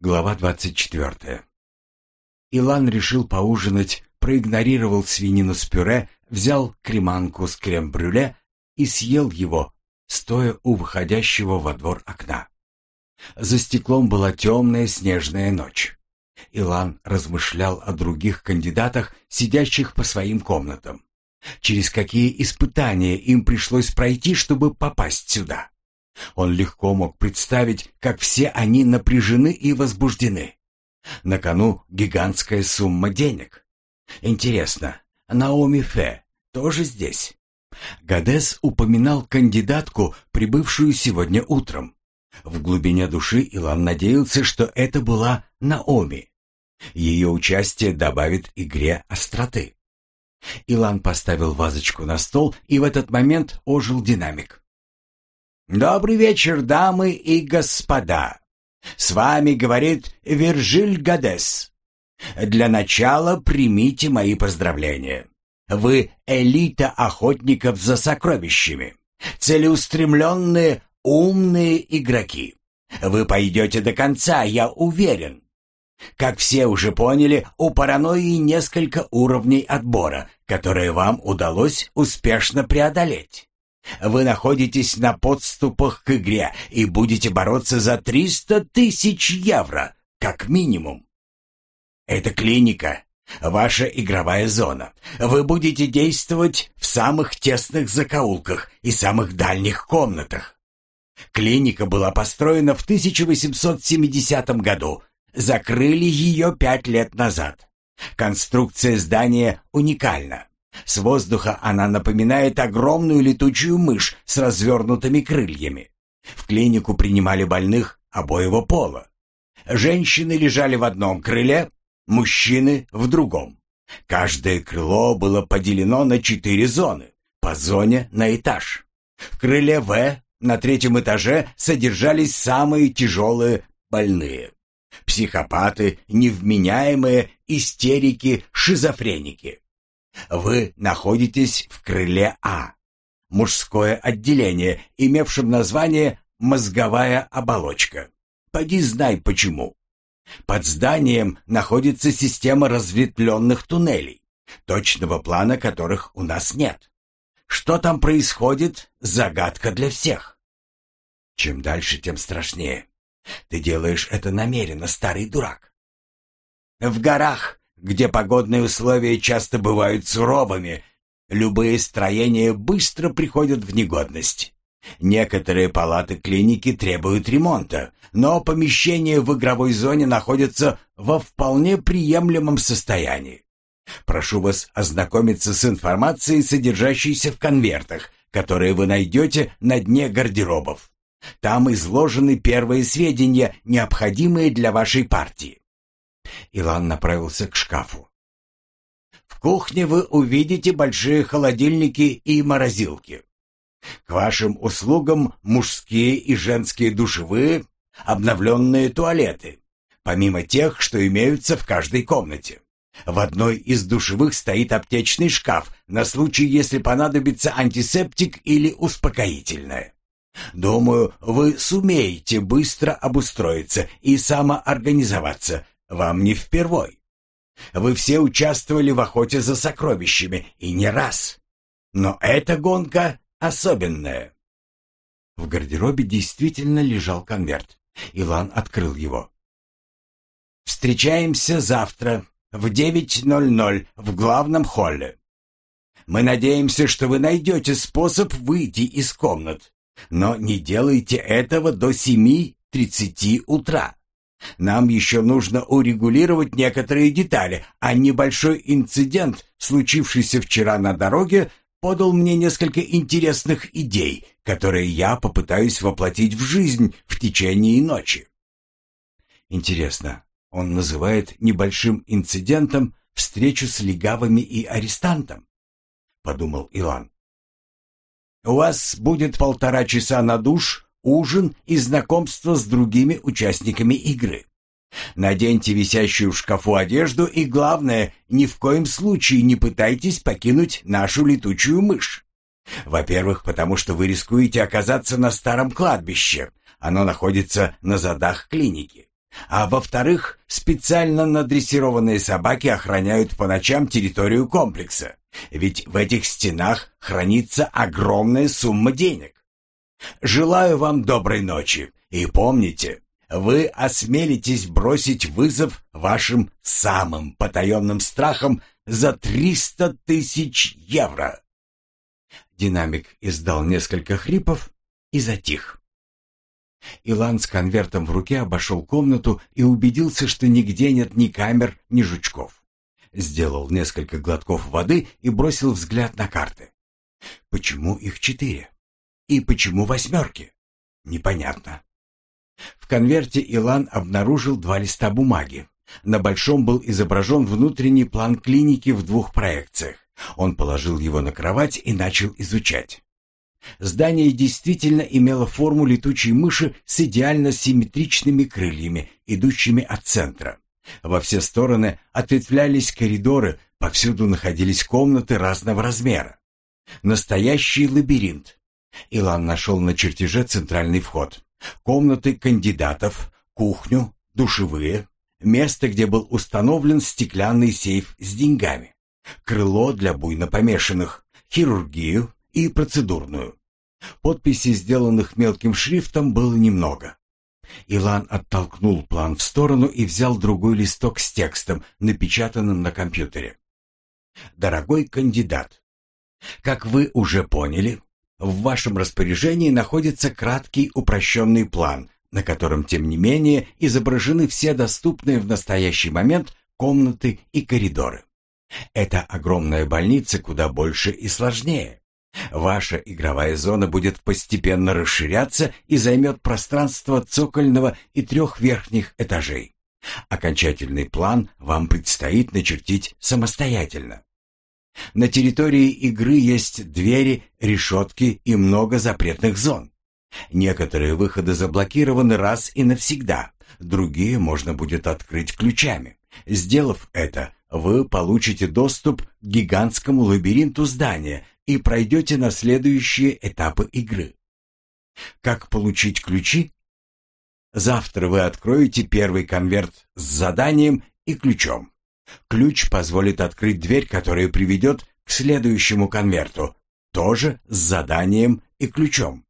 Глава 24. Илан решил поужинать, проигнорировал свинину с пюре, взял креманку с крем-брюле и съел его, стоя у выходящего во двор окна. За стеклом была темная снежная ночь. Илан размышлял о других кандидатах, сидящих по своим комнатам. Через какие испытания им пришлось пройти, чтобы попасть сюда? Он легко мог представить, как все они напряжены и возбуждены. На кону гигантская сумма денег. Интересно, Наоми Фе тоже здесь? Гадес упоминал кандидатку, прибывшую сегодня утром. В глубине души Илан надеялся, что это была Наоми. Ее участие добавит игре остроты. Илан поставил вазочку на стол, и в этот момент ожил динамик. «Добрый вечер, дамы и господа! С вами говорит Вержиль Гадес. Для начала примите мои поздравления. Вы элита охотников за сокровищами, целеустремленные, умные игроки. Вы пойдете до конца, я уверен. Как все уже поняли, у паранойи несколько уровней отбора, которые вам удалось успешно преодолеть. Вы находитесь на подступах к игре и будете бороться за 300 тысяч евро, как минимум. Это клиника, ваша игровая зона. Вы будете действовать в самых тесных закоулках и самых дальних комнатах. Клиника была построена в 1870 году. Закрыли ее пять лет назад. Конструкция здания уникальна. С воздуха она напоминает огромную летучую мышь с развернутыми крыльями. В клинику принимали больных обоего пола. Женщины лежали в одном крыле, мужчины в другом. Каждое крыло было поделено на четыре зоны, по зоне на этаж. В крыле В на третьем этаже содержались самые тяжелые больные. Психопаты, невменяемые, истерики, шизофреники. Вы находитесь в крыле А, мужское отделение, имевшем название «мозговая оболочка». Поди знай почему. Под зданием находится система разветвленных туннелей, точного плана которых у нас нет. Что там происходит – загадка для всех. Чем дальше, тем страшнее. Ты делаешь это намеренно, старый дурак. В горах где погодные условия часто бывают суровыми, любые строения быстро приходят в негодность. Некоторые палаты клиники требуют ремонта, но помещения в игровой зоне находятся во вполне приемлемом состоянии. Прошу вас ознакомиться с информацией, содержащейся в конвертах, которые вы найдете на дне гардеробов. Там изложены первые сведения, необходимые для вашей партии. Илан направился к шкафу. В кухне вы увидите большие холодильники и морозилки. К вашим услугам мужские и женские душевые, обновленные туалеты, помимо тех, что имеются в каждой комнате. В одной из душевых стоит аптечный шкаф на случай, если понадобится антисептик или успокоительное. Думаю, вы сумеете быстро обустроиться и самоорганизоваться, вам не впервой. Вы все участвовали в охоте за сокровищами, и не раз. Но эта гонка особенная. В гардеробе действительно лежал конверт. Илан открыл его. «Встречаемся завтра в 9.00 в главном холле. Мы надеемся, что вы найдете способ выйти из комнат, но не делайте этого до 7.30 утра. Нам еще нужно урегулировать некоторые детали, а небольшой инцидент, случившийся вчера на дороге, подал мне несколько интересных идей, которые я попытаюсь воплотить в жизнь в течение ночи. Интересно, он называет небольшим инцидентом встречу с легавыми и арестантом? Подумал Илан. У вас будет полтора часа на душ ужин и знакомство с другими участниками игры. Наденьте висящую в шкафу одежду и, главное, ни в коем случае не пытайтесь покинуть нашу летучую мышь. Во-первых, потому что вы рискуете оказаться на старом кладбище. Оно находится на задах клиники. А во-вторых, специально надрессированные собаки охраняют по ночам территорию комплекса. Ведь в этих стенах хранится огромная сумма денег. Желаю вам доброй ночи и помните, вы осмелитесь бросить вызов вашим самым потаенным страхам за триста тысяч евро. Динамик издал несколько хрипов и затих. Илан с конвертом в руке обошел комнату и убедился, что нигде нет ни камер, ни жучков. Сделал несколько глотков воды и бросил взгляд на карты. Почему их четыре? И почему восьмерки? Непонятно. В конверте Илан обнаружил два листа бумаги. На большом был изображен внутренний план клиники в двух проекциях. Он положил его на кровать и начал изучать. Здание действительно имело форму летучей мыши с идеально симметричными крыльями, идущими от центра. Во все стороны ответвлялись коридоры, повсюду находились комнаты разного размера. Настоящий лабиринт. Илан нашел на чертеже центральный вход. Комнаты кандидатов, кухню, душевые, место, где был установлен стеклянный сейф с деньгами, крыло для буйно помешанных, хирургию и процедурную. Подписей, сделанных мелким шрифтом, было немного. Илан оттолкнул план в сторону и взял другой листок с текстом, напечатанным на компьютере. «Дорогой кандидат, как вы уже поняли, в вашем распоряжении находится краткий упрощенный план, на котором, тем не менее, изображены все доступные в настоящий момент комнаты и коридоры. Это огромная больница куда больше и сложнее. Ваша игровая зона будет постепенно расширяться и займет пространство цокольного и трех верхних этажей. Окончательный план вам предстоит начертить самостоятельно. На территории игры есть двери, решетки и много запретных зон. Некоторые выходы заблокированы раз и навсегда, другие можно будет открыть ключами. Сделав это, вы получите доступ к гигантскому лабиринту здания и пройдете на следующие этапы игры. Как получить ключи? Завтра вы откроете первый конверт с заданием и ключом. Ключ позволит открыть дверь, которая приведет к следующему конверту, тоже с заданием и ключом.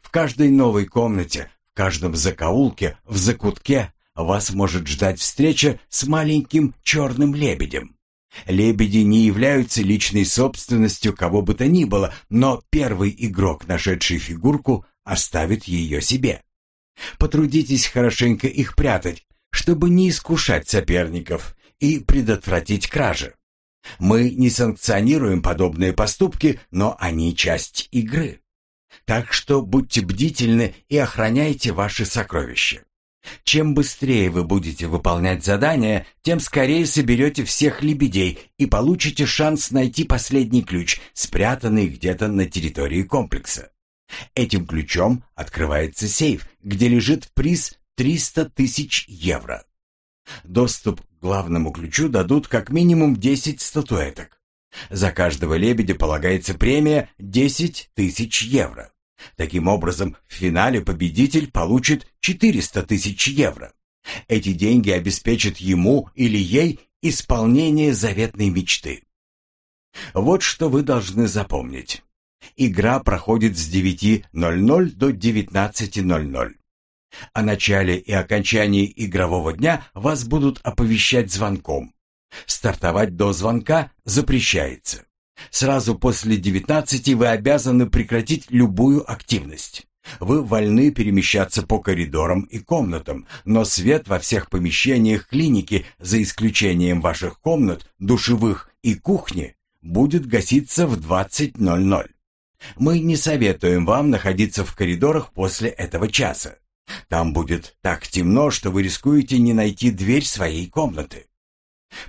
В каждой новой комнате, в каждом закоулке, в закутке вас может ждать встреча с маленьким черным лебедем. Лебеди не являются личной собственностью кого бы то ни было, но первый игрок, нашедший фигурку, оставит ее себе. Потрудитесь хорошенько их прятать, чтобы не искушать соперников и предотвратить кражи. Мы не санкционируем подобные поступки, но они часть игры. Так что будьте бдительны и охраняйте ваши сокровища. Чем быстрее вы будете выполнять задания, тем скорее соберете всех лебедей и получите шанс найти последний ключ, спрятанный где-то на территории комплекса. Этим ключом открывается сейф, где лежит приз 300 тысяч евро. Доступ к главному ключу дадут как минимум 10 статуэток. За каждого лебедя полагается премия 10 тысяч евро. Таким образом, в финале победитель получит 400 тысяч евро. Эти деньги обеспечат ему или ей исполнение заветной мечты. Вот что вы должны запомнить. Игра проходит с 9.00 до 19.00. О начале и окончании игрового дня вас будут оповещать звонком. Стартовать до звонка запрещается. Сразу после 19 вы обязаны прекратить любую активность. Вы вольны перемещаться по коридорам и комнатам, но свет во всех помещениях клиники, за исключением ваших комнат, душевых и кухни, будет гаситься в 20.00. Мы не советуем вам находиться в коридорах после этого часа. Там будет так темно, что вы рискуете не найти дверь своей комнаты.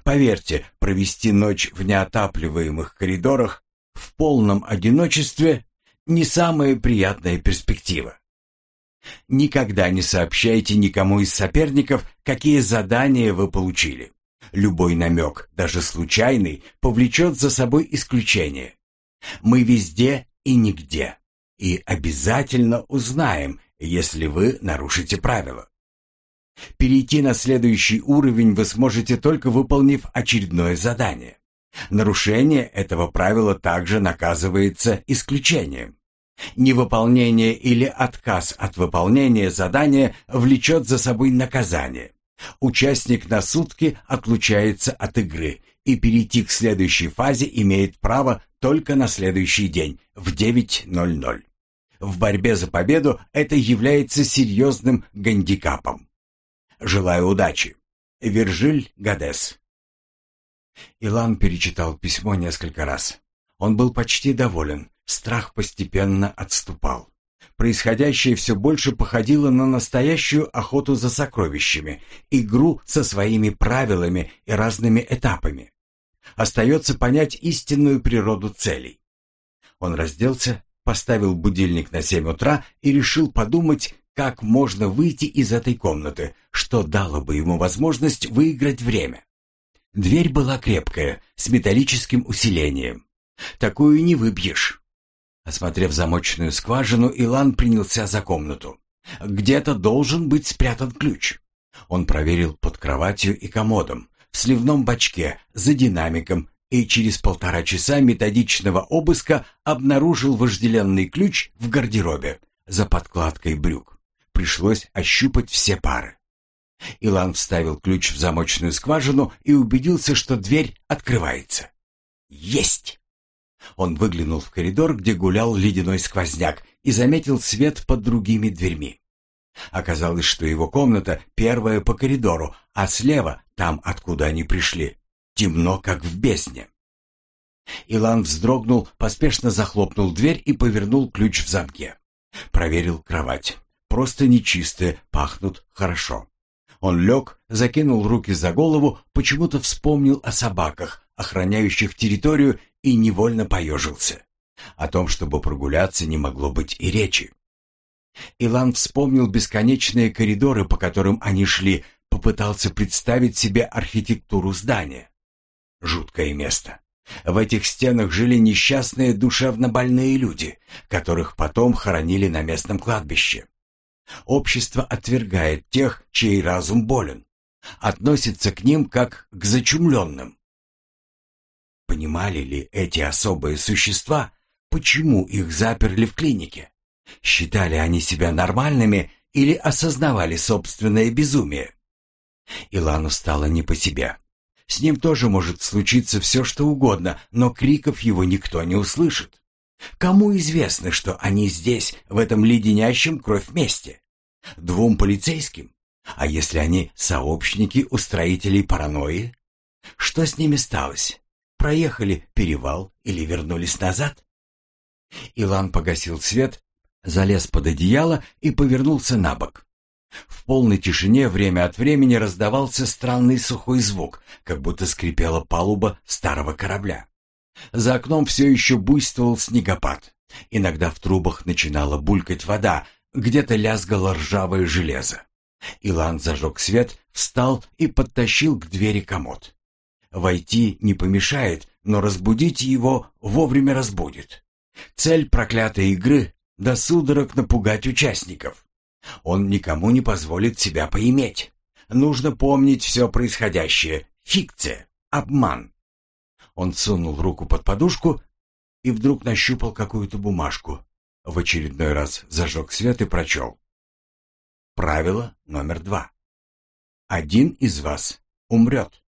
Поверьте, провести ночь в неотапливаемых коридорах в полном одиночестве не самая приятная перспектива. Никогда не сообщайте никому из соперников, какие задания вы получили. Любой намек, даже случайный, повлечет за собой исключение. Мы везде и нигде. И обязательно узнаем, если вы нарушите правила. Перейти на следующий уровень вы сможете только выполнив очередное задание. Нарушение этого правила также наказывается исключением. Невыполнение или отказ от выполнения задания влечет за собой наказание. Участник на сутки отлучается от игры и перейти к следующей фазе имеет право только на следующий день в 9.00. В борьбе за победу это является серьезным гандикапом. Желаю удачи. Виржиль Гадес. Илан перечитал письмо несколько раз. Он был почти доволен, страх постепенно отступал. Происходящее все больше походило на настоящую охоту за сокровищами, игру со своими правилами и разными этапами. Остается понять истинную природу целей. Он разделся, поставил будильник на семь утра и решил подумать, как можно выйти из этой комнаты, что дало бы ему возможность выиграть время. Дверь была крепкая, с металлическим усилением. Такую не выбьешь. Осмотрев замочную скважину, Илан принялся за комнату. Где-то должен быть спрятан ключ. Он проверил под кроватью и комодом, в сливном бачке, за динамиком и через полтора часа методичного обыска обнаружил вожделенный ключ в гардеробе за подкладкой брюк. Пришлось ощупать все пары. Илан вставил ключ в замочную скважину и убедился, что дверь открывается. Есть! Он выглянул в коридор, где гулял ледяной сквозняк, и заметил свет под другими дверьми. Оказалось, что его комната первая по коридору, а слева, там, откуда они пришли, темно, как в бездне. Илан вздрогнул, поспешно захлопнул дверь и повернул ключ в замке. Проверил кровать. Просто нечистые, пахнут хорошо. Он лег, закинул руки за голову, почему-то вспомнил о собаках, охраняющих территорию, и невольно поежился. О том, чтобы прогуляться, не могло быть и речи. Илан вспомнил бесконечные коридоры, по которым они шли, попытался представить себе архитектуру здания. Жуткое место. В этих стенах жили несчастные душевно больные люди, которых потом хоронили на местном кладбище. Общество отвергает тех, чей разум болен, относится к ним как к зачумленным. Понимали ли эти особые существа, почему их заперли в клинике? Считали они себя нормальными или осознавали собственное безумие? Илану стало не по себе. С ним тоже может случиться все, что угодно, но криков его никто не услышит. Кому известно, что они здесь, в этом леденящем кровь месте? Двум полицейским? А если они сообщники устроителей паранойи? Что с ними сталось? Проехали перевал или вернулись назад? Илан погасил свет, залез под одеяло и повернулся на бок. В полной тишине время от времени раздавался странный сухой звук, как будто скрипела палуба старого корабля. За окном все еще буйствовал снегопад. Иногда в трубах начинала булькать вода, где-то лязгало ржавое железо. Илан зажег свет, встал и подтащил к двери комод. Войти не помешает, но разбудить его вовремя разбудит. Цель проклятой игры — до судорог напугать участников. Он никому не позволит себя поиметь. Нужно помнить все происходящее. Фикция, обман. Он сунул руку под подушку и вдруг нащупал какую-то бумажку. В очередной раз зажег свет и прочел. Правило номер два. Один из вас умрет.